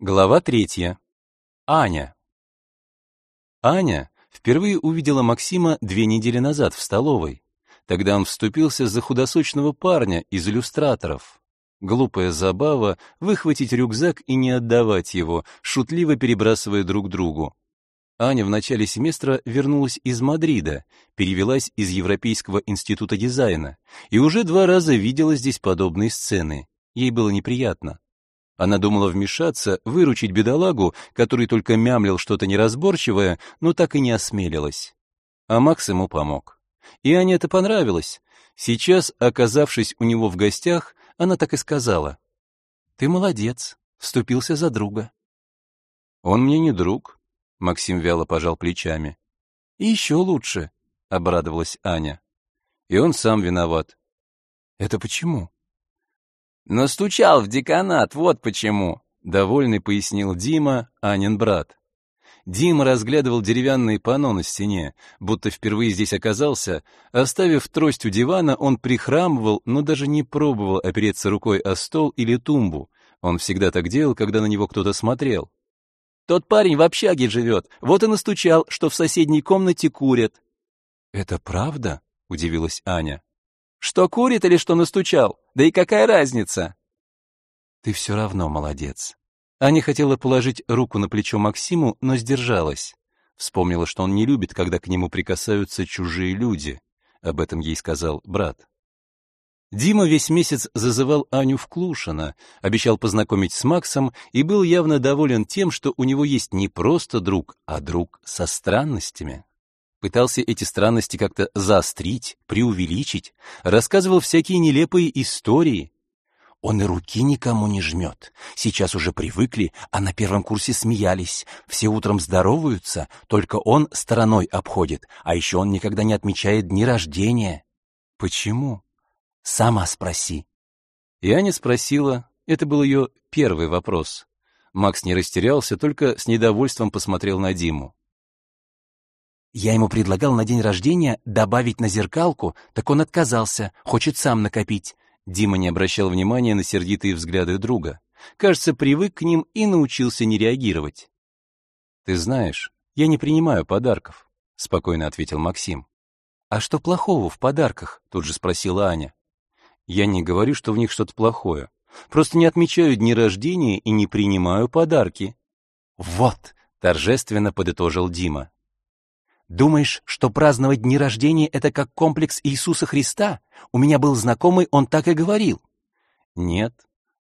Глава третья. Аня. Аня впервые увидела Максима две недели назад в столовой. Тогда он вступился за худосочного парня из иллюстраторов. Глупая забава выхватить рюкзак и не отдавать его, шутливо перебрасывая друг другу. Аня в начале семестра вернулась из Мадрида, перевелась из Европейского института дизайна и уже два раза видела здесь подобные сцены. Ей было неприятно. Она думала вмешаться, выручить бедолагу, который только мямлил что-то неразборчивое, но так и не осмелилась. А Макс ему помог. И Ане это понравилось. Сейчас, оказавшись у него в гостях, она так и сказала. «Ты молодец, вступился за друга». «Он мне не друг», — Максим вяло пожал плечами. «И еще лучше», — обрадовалась Аня. «И он сам виноват». «Это почему?» «Настучал в деканат, вот почему», — довольный пояснил Дима, Анин брат. Дима разглядывал деревянные панно на стене, будто впервые здесь оказался. Оставив трость у дивана, он прихрамывал, но даже не пробовал опереться рукой о стол или тумбу. Он всегда так делал, когда на него кто-то смотрел. «Тот парень в общаге живет, вот и настучал, что в соседней комнате курят». «Это правда?» — удивилась Аня. Что курит или что настучал? Да и какая разница? Ты все равно молодец. Аня хотела положить руку на плечо Максиму, но сдержалась. Вспомнила, что он не любит, когда к нему прикасаются чужие люди. Об этом ей сказал брат. Дима весь месяц зазывал Аню в Клушино, обещал познакомить с Максом и был явно доволен тем, что у него есть не просто друг, а друг со странностями пытался эти странности как-то заострить, преувеличить, рассказывал всякие нелепые истории. Он и руки никому не жмет. Сейчас уже привыкли, а на первом курсе смеялись. Все утром здороваются, только он стороной обходит, а еще он никогда не отмечает дни рождения. Почему? Сама спроси. Я не спросила, это был ее первый вопрос. Макс не растерялся, только с недовольством посмотрел на Диму. Я ему предлагал на день рождения добавить на зеркалку, так он отказался, хочет сам накопить. Дима не обращал внимания на сердитые взгляды друга. Кажется, привык к ним и научился не реагировать. «Ты знаешь, я не принимаю подарков», — спокойно ответил Максим. «А что плохого в подарках?» — тут же спросила Аня. «Я не говорю, что в них что-то плохое. Просто не отмечаю дни рождения и не принимаю подарки». «Вот», — торжественно подытожил Дима. Думаешь, что праздновать дни рождения — это как комплекс Иисуса Христа? У меня был знакомый, он так и говорил. Нет,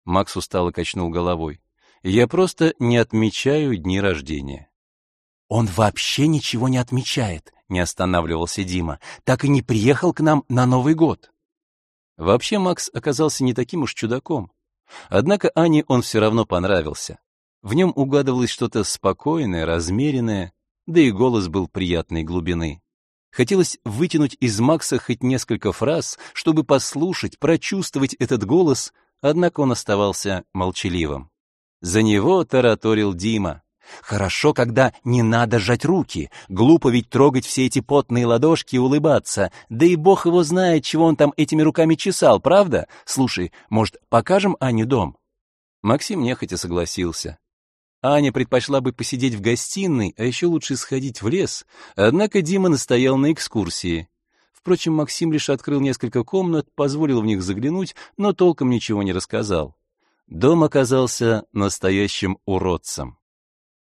Макс устало качнул головой. Я просто не отмечаю дни рождения. Он вообще ничего не отмечает, не останавливался Дима. Так и не приехал к нам на Новый год. Вообще Макс оказался не таким уж чудаком. Однако Ане он все равно понравился. В нем угадывалось что-то спокойное, размеренное, да и голос был приятной глубины. Хотелось вытянуть из Макса хоть несколько фраз, чтобы послушать, прочувствовать этот голос, однако он оставался молчаливым. За него тараторил Дима. Хорошо, когда не надо жать руки. Глупо ведь трогать все эти потные ладошки и улыбаться. Да и бог его знает, чего он там этими руками чесал, правда? Слушай, может, покажем Ане дом? Максим нехотя согласился. Аня предпочла бы посидеть в гостиной, а еще лучше сходить в лес, однако Дима настоял на экскурсии. Впрочем, Максим лишь открыл несколько комнат, позволил в них заглянуть, но толком ничего не рассказал. Дом оказался настоящим уродцем.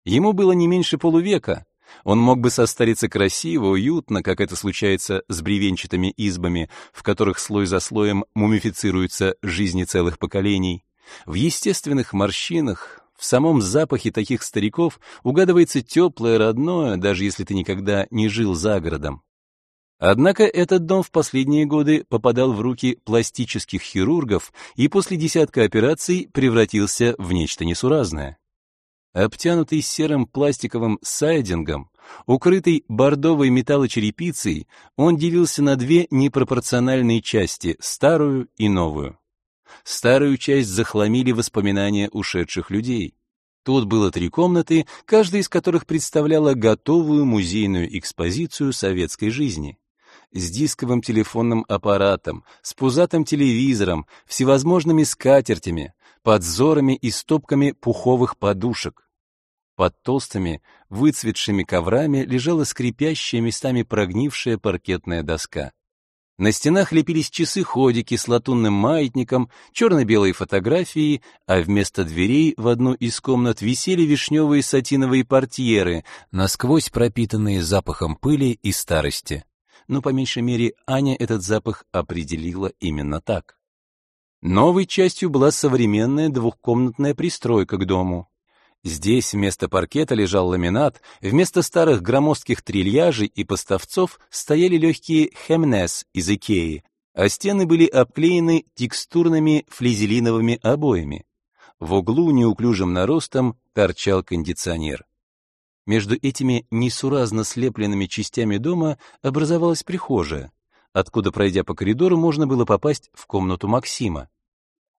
Ему было не меньше полувека. Он мог бы состариться красиво, уютно, как это случается с бревенчатыми избами, в которых слой за слоем мумифицируются жизни целых поколений. В естественных морщинах, в самом запахе таких стариков угадывается теплое, родное, даже если ты никогда не жил за городом. Однако этот дом в последние годы попадал в руки пластических хирургов и после десятка операций превратился в нечто несуразное. Обтянутый серым пластиковым сайдингом, укрытый бордовой металлочерепицей, он делился на две непропорциональные части, старую и новую. Старую часть захламили воспоминания ушедших людей. Тут было три комнаты, каждая из которых представляла готовую музейную экспозицию советской жизни. с дисковым телефонным аппаратом, с пузатым телевизором, всевозможными скатертями, подзорами и стопками пуховых подушек. Под толстыми, выцветшими коврами лежала скрипящая, местами прогнившая паркетная доска. На стенах лепились часы-ходики с латунным маятником, черно-белые фотографии, а вместо дверей в одну из комнат висели вишневые сатиновые портьеры, насквозь пропитанные запахом пыли и старости. Но, по меньшей мере, Аня этот запах определила именно так. Новой частью была современная двухкомнатная пристройка к дому. Здесь вместо паркета лежал ламинат, вместо старых громоздких трильяжей и поставцов стояли легкие хемнес из Икеи, а стены были обклеены текстурными флизелиновыми обоями. В углу неуклюжим наростом торчал кондиционер. Между этими несуразно слепленными частями дома образовалась прихожая, откуда, пройдя по коридору, можно было попасть в комнату Максима.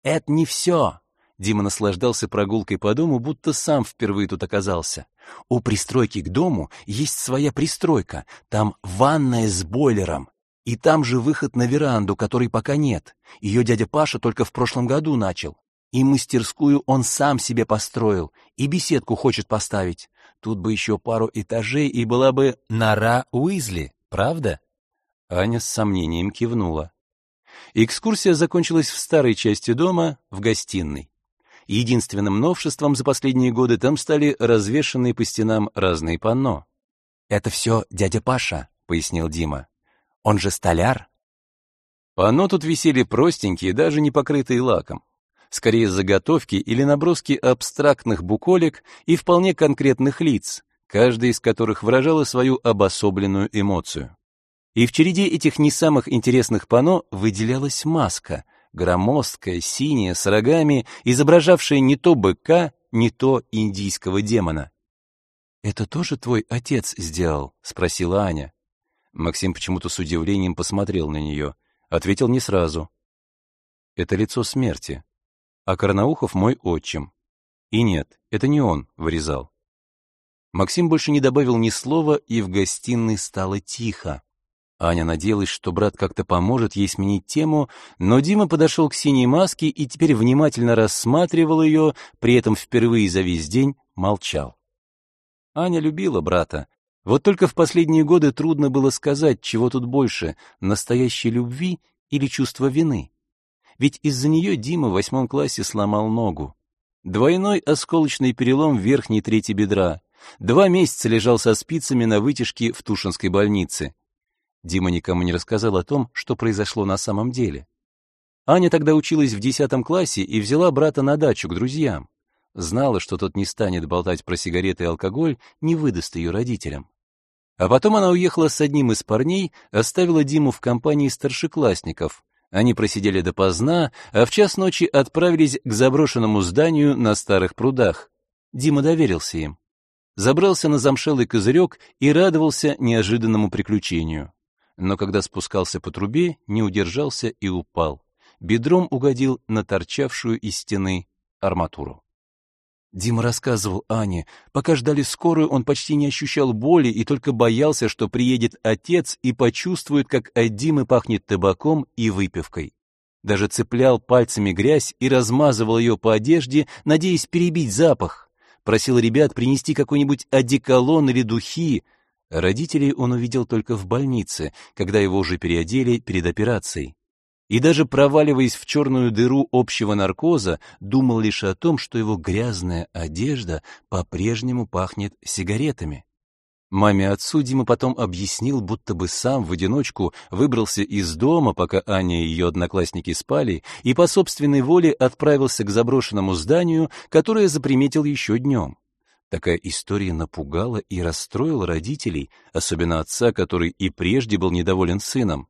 «Это не все!» Дима наслаждался прогулкой по дому, будто сам впервые тут оказался. У пристройки к дому есть своя пристройка, там ванная с бойлером. И там же выход на веранду, который пока нет. Ее дядя Паша только в прошлом году начал. И мастерскую он сам себе построил, и беседку хочет поставить. Тут бы еще пару этажей, и была бы нора Уизли, правда? Аня с сомнением кивнула. Экскурсия закончилась в старой части дома, в гостиной. Единственным новшеством за последние годы там стали развешанные по стенам разные панно. «Это все дядя Паша», — пояснил Дима. «Он же столяр». Панно тут висели простенькие, даже не покрытые лаком. Скорее заготовки или наброски абстрактных буколек и вполне конкретных лиц, каждая из которых выражала свою обособленную эмоцию. И в череде этих не самых интересных панно выделялась маска — громоздкая, синяя, с рогами, изображавшая не то быка, не то индийского демона. «Это тоже твой отец сделал?» — спросила Аня. Максим почему-то с удивлением посмотрел на нее. Ответил не сразу. «Это лицо смерти. А Карнаухов мой отчим. И нет, это не он вырезал». Максим больше не добавил ни слова, и в гостиной стало тихо. Аня надеялась, что брат как-то поможет ей сменить тему, но Дима подошел к синей маске и теперь внимательно рассматривал ее, при этом впервые за весь день молчал. Аня любила брата. Вот только в последние годы трудно было сказать, чего тут больше — настоящей любви или чувства вины. Ведь из-за нее Дима в восьмом классе сломал ногу. Двойной осколочный перелом верхней трети бедра. Два месяца лежал со спицами на вытяжке в Тушинской больнице. Дима никому не рассказал о том, что произошло на самом деле. Аня тогда училась в десятом классе и взяла брата на дачу к друзьям. Знала, что тот не станет болтать про сигареты и алкоголь, не выдаст ее родителям. А потом она уехала с одним из парней, оставила Диму в компании старшеклассников. Они просидели допоздна, а в час ночи отправились к заброшенному зданию на старых прудах. Дима доверился им. Забрался на замшелый козырек и радовался неожиданному приключению но когда спускался по трубе, не удержался и упал. Бедром угодил на торчавшую из стены арматуру. Дима рассказывал Ане, пока ждали скорую, он почти не ощущал боли и только боялся, что приедет отец и почувствует, как от Димы пахнет табаком и выпивкой. Даже цеплял пальцами грязь и размазывал ее по одежде, надеясь перебить запах. Просил ребят принести какой-нибудь одеколон или духи, Родителей он увидел только в больнице, когда его уже переодели перед операцией. И даже проваливаясь в черную дыру общего наркоза, думал лишь о том, что его грязная одежда по-прежнему пахнет сигаретами. Маме отцу Дима потом объяснил, будто бы сам в одиночку выбрался из дома, пока Аня и ее одноклассники спали, и по собственной воле отправился к заброшенному зданию, которое заприметил еще днем. Такая история напугала и расстроила родителей, особенно отца, который и прежде был недоволен сыном.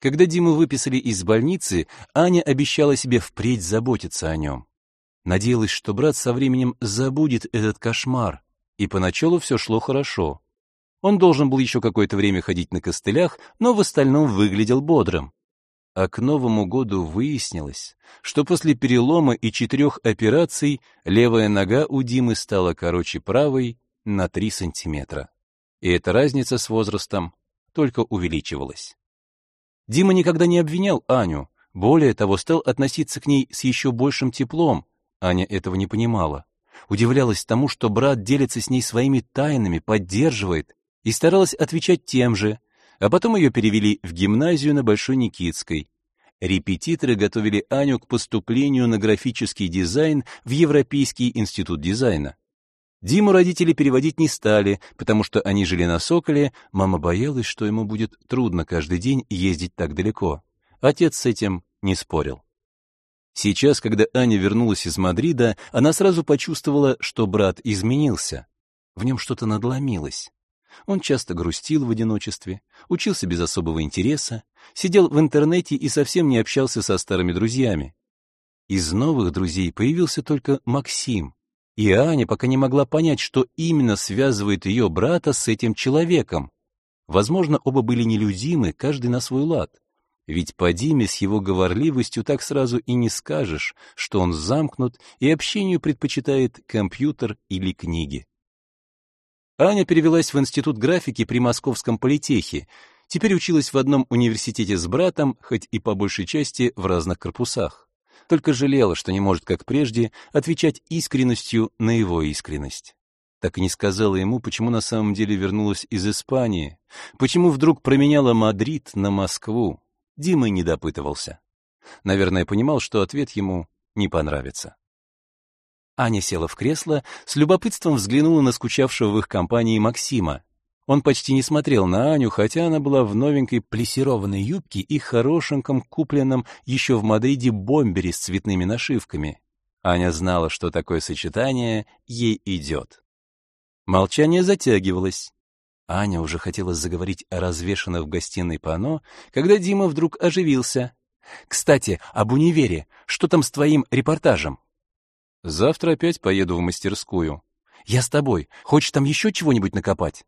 Когда Диму выписали из больницы, Аня обещала себе впредь заботиться о нем. Надеялась, что брат со временем забудет этот кошмар, и поначалу все шло хорошо. Он должен был еще какое-то время ходить на костылях, но в остальном выглядел бодрым а к Новому году выяснилось, что после перелома и четырех операций левая нога у Димы стала короче правой на 3 сантиметра. И эта разница с возрастом только увеличивалось. Дима никогда не обвинял Аню, более того, стал относиться к ней с еще большим теплом. Аня этого не понимала. Удивлялась тому, что брат делится с ней своими тайнами, поддерживает, и старалась отвечать тем же, а потом ее перевели в гимназию на Большой Никитской. Репетиторы готовили Аню к поступлению на графический дизайн в Европейский институт дизайна. Диму родители переводить не стали, потому что они жили на Соколе, мама боялась, что ему будет трудно каждый день ездить так далеко. Отец с этим не спорил. Сейчас, когда Аня вернулась из Мадрида, она сразу почувствовала, что брат изменился. В нем что-то надломилось. Он часто грустил в одиночестве, учился без особого интереса, сидел в интернете и совсем не общался со старыми друзьями. Из новых друзей появился только Максим, и Аня пока не могла понять, что именно связывает ее брата с этим человеком. Возможно, оба были нелюдимы, каждый на свой лад. Ведь по Диме с его говорливостью так сразу и не скажешь, что он замкнут и общению предпочитает компьютер или книги. Аня перевелась в институт графики при Московском политехе, теперь училась в одном университете с братом, хоть и по большей части в разных корпусах. Только жалела, что не может, как прежде, отвечать искренностью на его искренность. Так и не сказала ему, почему на самом деле вернулась из Испании, почему вдруг променяла Мадрид на Москву, Дима не допытывался. Наверное, понимал, что ответ ему не понравится. Аня села в кресло, с любопытством взглянула на скучавшего в их компании Максима. Он почти не смотрел на Аню, хотя она была в новенькой плиссированной юбке и хорошеньком, купленном еще в Мадриде бомбере с цветными нашивками. Аня знала, что такое сочетание ей идет. Молчание затягивалось. Аня уже хотела заговорить о развешанных в гостиной панно, когда Дима вдруг оживился. «Кстати, об универе. Что там с твоим репортажем?» «Завтра опять поеду в мастерскую». «Я с тобой. Хочешь там еще чего-нибудь накопать?»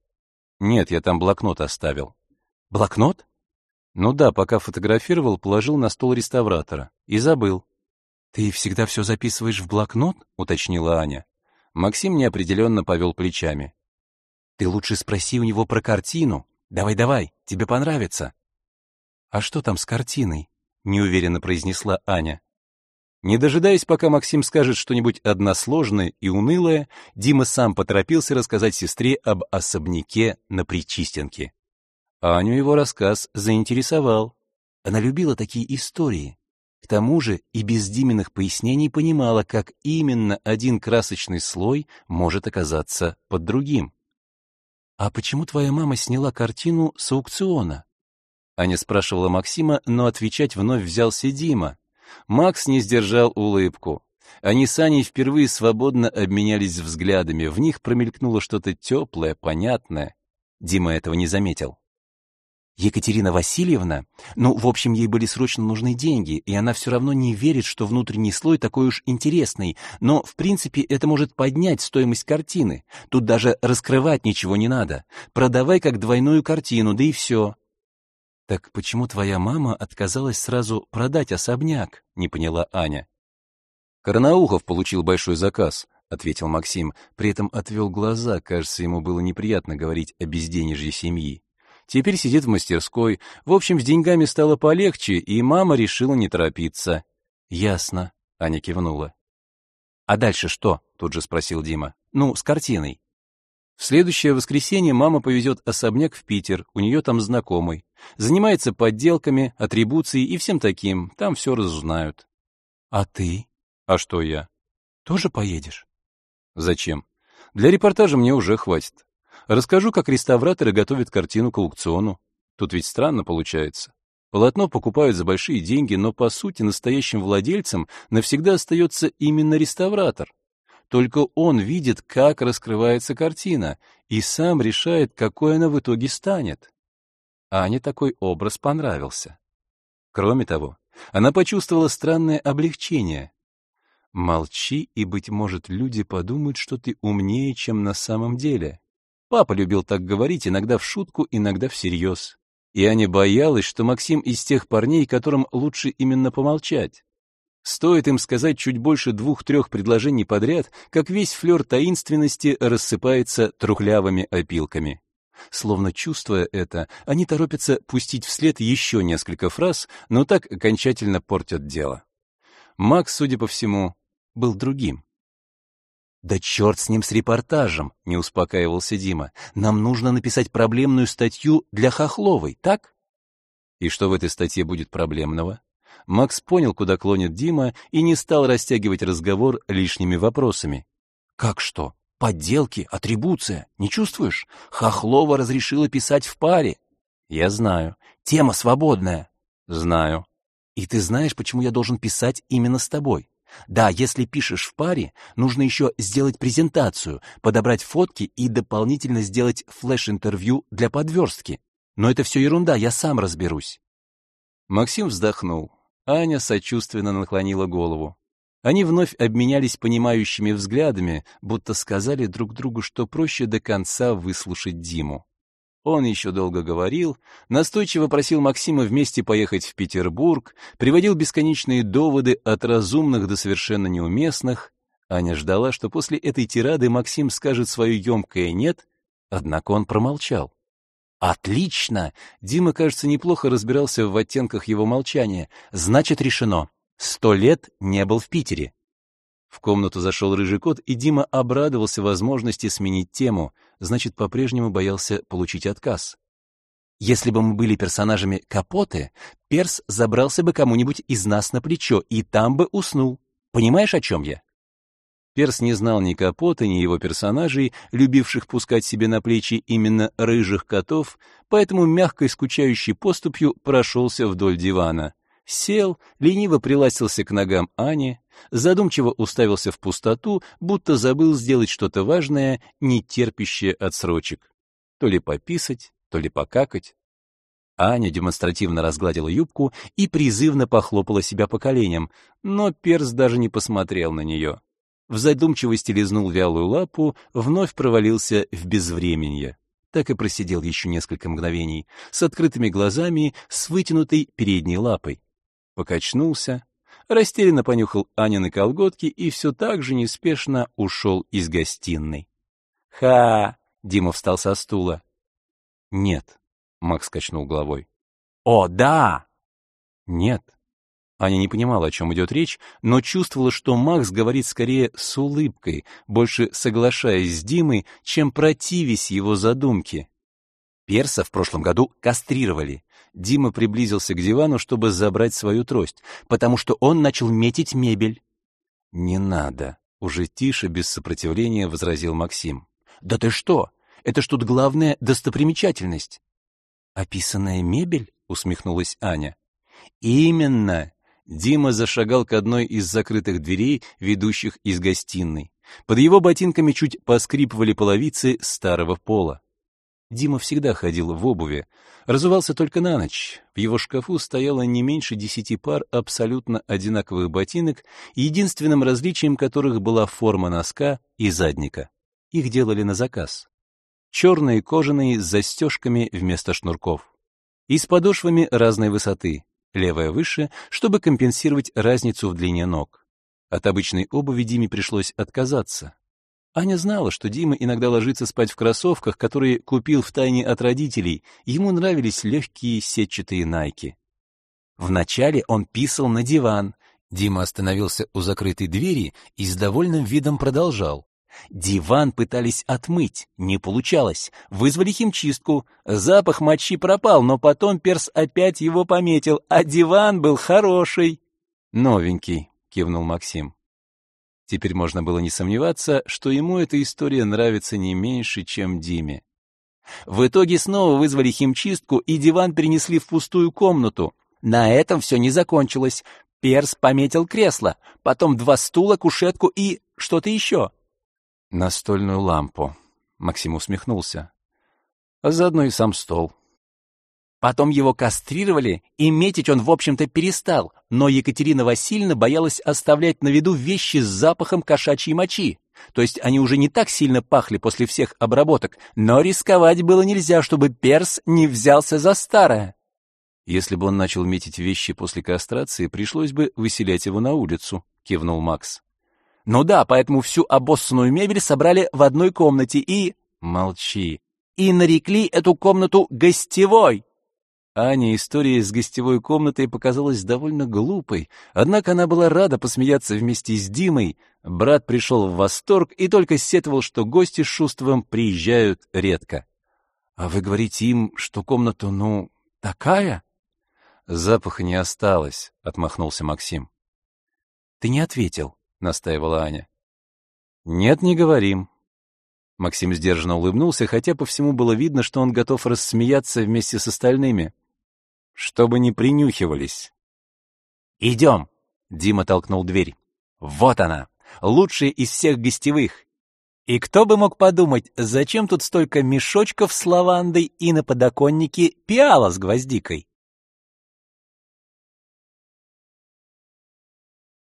«Нет, я там блокнот оставил». «Блокнот?» «Ну да, пока фотографировал, положил на стол реставратора. И забыл». «Ты всегда все записываешь в блокнот?» — уточнила Аня. Максим неопределенно повел плечами. Ты лучше спроси у него про картину. Давай-давай, тебе понравится. А что там с картиной? неуверенно произнесла Аня. Не дожидаясь, пока Максим скажет что-нибудь односложное и унылое, Дима сам поторопился рассказать сестре об особняке на Причистенке. Аню его рассказ заинтересовал. Она любила такие истории. К тому же и без Диминых пояснений понимала, как именно один красочный слой может оказаться под другим. «А почему твоя мама сняла картину с аукциона?» Аня спрашивала Максима, но отвечать вновь взялся Дима. Макс не сдержал улыбку. Они с Аней впервые свободно обменялись взглядами, в них промелькнуло что-то теплое, понятное. Дима этого не заметил. Екатерина Васильевна, ну, в общем, ей были срочно нужны деньги, и она все равно не верит, что внутренний слой такой уж интересный, но, в принципе, это может поднять стоимость картины. Тут даже раскрывать ничего не надо. Продавай как двойную картину, да и все. Так почему твоя мама отказалась сразу продать особняк? Не поняла Аня. Карнаухов получил большой заказ, ответил Максим, при этом отвел глаза, кажется, ему было неприятно говорить о безденежье семьи. Теперь сидит в мастерской. В общем, с деньгами стало полегче, и мама решила не торопиться. Ясно, Аня кивнула. А дальше что? тут же спросил Дима. Ну, с картиной. В следующее воскресенье мама повезет особняк в Питер, у нее там знакомый. Занимается подделками, атрибуцией и всем таким, там все разузнают. А ты? А что я? Тоже поедешь? Зачем? Для репортажа мне уже хватит. Расскажу, как реставраторы готовят картину к аукциону. Тут ведь странно получается. Полотно покупают за большие деньги, но по сути настоящим владельцем навсегда остается именно реставратор. Только он видит, как раскрывается картина, и сам решает, какой она в итоге станет. Ане такой образ понравился. Кроме того, она почувствовала странное облегчение. Молчи, и, быть может, люди подумают, что ты умнее, чем на самом деле. Папа любил так говорить, иногда в шутку, иногда всерьез. И Аня боялась, что Максим из тех парней, которым лучше именно помолчать. Стоит им сказать чуть больше двух-трех предложений подряд, как весь флер таинственности рассыпается трухлявыми опилками. Словно чувствуя это, они торопятся пустить вслед еще несколько фраз, но так окончательно портят дело. Макс, судя по всему, был другим. «Да черт с ним с репортажем!» — не успокаивался Дима. «Нам нужно написать проблемную статью для Хохловой, так?» «И что в этой статье будет проблемного?» Макс понял, куда клонит Дима, и не стал растягивать разговор лишними вопросами. «Как что? Подделки, атрибуция. Не чувствуешь? Хохлова разрешила писать в паре». «Я знаю». «Тема свободная». «Знаю». «И ты знаешь, почему я должен писать именно с тобой?» Да, если пишешь в паре, нужно еще сделать презентацию, подобрать фотки и дополнительно сделать флеш-интервью для подверстки. Но это все ерунда, я сам разберусь. Максим вздохнул. Аня сочувственно наклонила голову. Они вновь обменялись понимающими взглядами, будто сказали друг другу, что проще до конца выслушать Диму. Он еще долго говорил, настойчиво просил Максима вместе поехать в Петербург, приводил бесконечные доводы от разумных до совершенно неуместных. Аня ждала, что после этой тирады Максим скажет свое емкое «нет», однако он промолчал. «Отлично!» Дима, кажется, неплохо разбирался в оттенках его молчания. «Значит, решено. Сто лет не был в Питере». В комнату зашел рыжий кот, и Дима обрадовался возможности сменить тему, значит, по-прежнему боялся получить отказ. Если бы мы были персонажами Капоты, Перс забрался бы кому-нибудь из нас на плечо и там бы уснул. Понимаешь, о чем я? Перс не знал ни Капоты, ни его персонажей, любивших пускать себе на плечи именно рыжих котов, поэтому мягкой скучающей поступью прошелся вдоль дивана. Сел, лениво приластился к ногам Ани, задумчиво уставился в пустоту, будто забыл сделать что-то важное, не терпящее отсрочек. То ли пописать, то ли покакать. Аня демонстративно разгладила юбку и призывно похлопала себя по коленям, но перс даже не посмотрел на нее. В задумчивости лизнул вялую лапу, вновь провалился в безвременье. Так и просидел еще несколько мгновений, с открытыми глазами, с вытянутой передней лапой. Покачнулся, растерянно понюхал Анины колготки и все так же неспешно ушел из гостиной. «Ха!» — Дима встал со стула. «Нет», — Макс качнул головой. «О, да!» «Нет». Аня не понимала, о чем идет речь, но чувствовала, что Макс говорит скорее с улыбкой, больше соглашаясь с Димой, чем противясь его задумке. Перса в прошлом году кастрировали. Дима приблизился к дивану, чтобы забрать свою трость, потому что он начал метить мебель. «Не надо», — уже тише, без сопротивления возразил Максим. «Да ты что? Это ж тут главная достопримечательность». «Описанная мебель?» — усмехнулась Аня. «Именно!» Дима зашагал к одной из закрытых дверей, ведущих из гостиной. Под его ботинками чуть поскрипывали половицы старого пола. Дима всегда ходил в обуви, разувался только на ночь. В его шкафу стояло не меньше десяти пар абсолютно одинаковых ботинок, единственным различием которых была форма носка и задника. Их делали на заказ. Черные кожаные с застежками вместо шнурков. И с подошвами разной высоты, левая выше, чтобы компенсировать разницу в длине ног. От обычной обуви Диме пришлось отказаться. Аня знала, что Дима иногда ложится спать в кроссовках, которые купил втайне от родителей. Ему нравились легкие сетчатые найки. Вначале он писал на диван. Дима остановился у закрытой двери и с довольным видом продолжал. Диван пытались отмыть, не получалось. Вызвали химчистку. Запах мочи пропал, но потом перс опять его пометил, а диван был хороший. Новенький, кивнул Максим. Теперь можно было не сомневаться, что ему эта история нравится не меньше, чем Диме. В итоге снова вызвали химчистку и диван перенесли в пустую комнату. На этом все не закончилось. Перс пометил кресло, потом два стула, кушетку и что-то еще. Настольную лампу. Максим усмехнулся. А заодно и сам стол. Потом его кастрировали, и метить он, в общем-то, перестал, но Екатерина Васильевна боялась оставлять на виду вещи с запахом кошачьей мочи. То есть они уже не так сильно пахли после всех обработок, но рисковать было нельзя, чтобы перс не взялся за старое. Если бы он начал метить вещи после кастрации, пришлось бы выселять его на улицу, кивнул Макс. Ну да, поэтому всю обоссанную мебель собрали в одной комнате и... Молчи. и нарекли эту комнату гостевой. Ане история с гостевой комнатой показалась довольно глупой, однако она была рада посмеяться вместе с Димой. Брат пришел в восторг и только сетовал, что гости с Шустовым приезжают редко. «А вы говорите им, что комната, ну, такая?» «Запаха не осталось», — отмахнулся Максим. «Ты не ответил», — настаивала Аня. «Нет, не говорим». Максим сдержанно улыбнулся, хотя по всему было видно, что он готов рассмеяться вместе с остальными. «Чтобы не принюхивались». «Идем!» — Дима толкнул дверь. «Вот она, лучшая из всех гостевых. И кто бы мог подумать, зачем тут столько мешочков с лавандой и на подоконнике пиала с гвоздикой?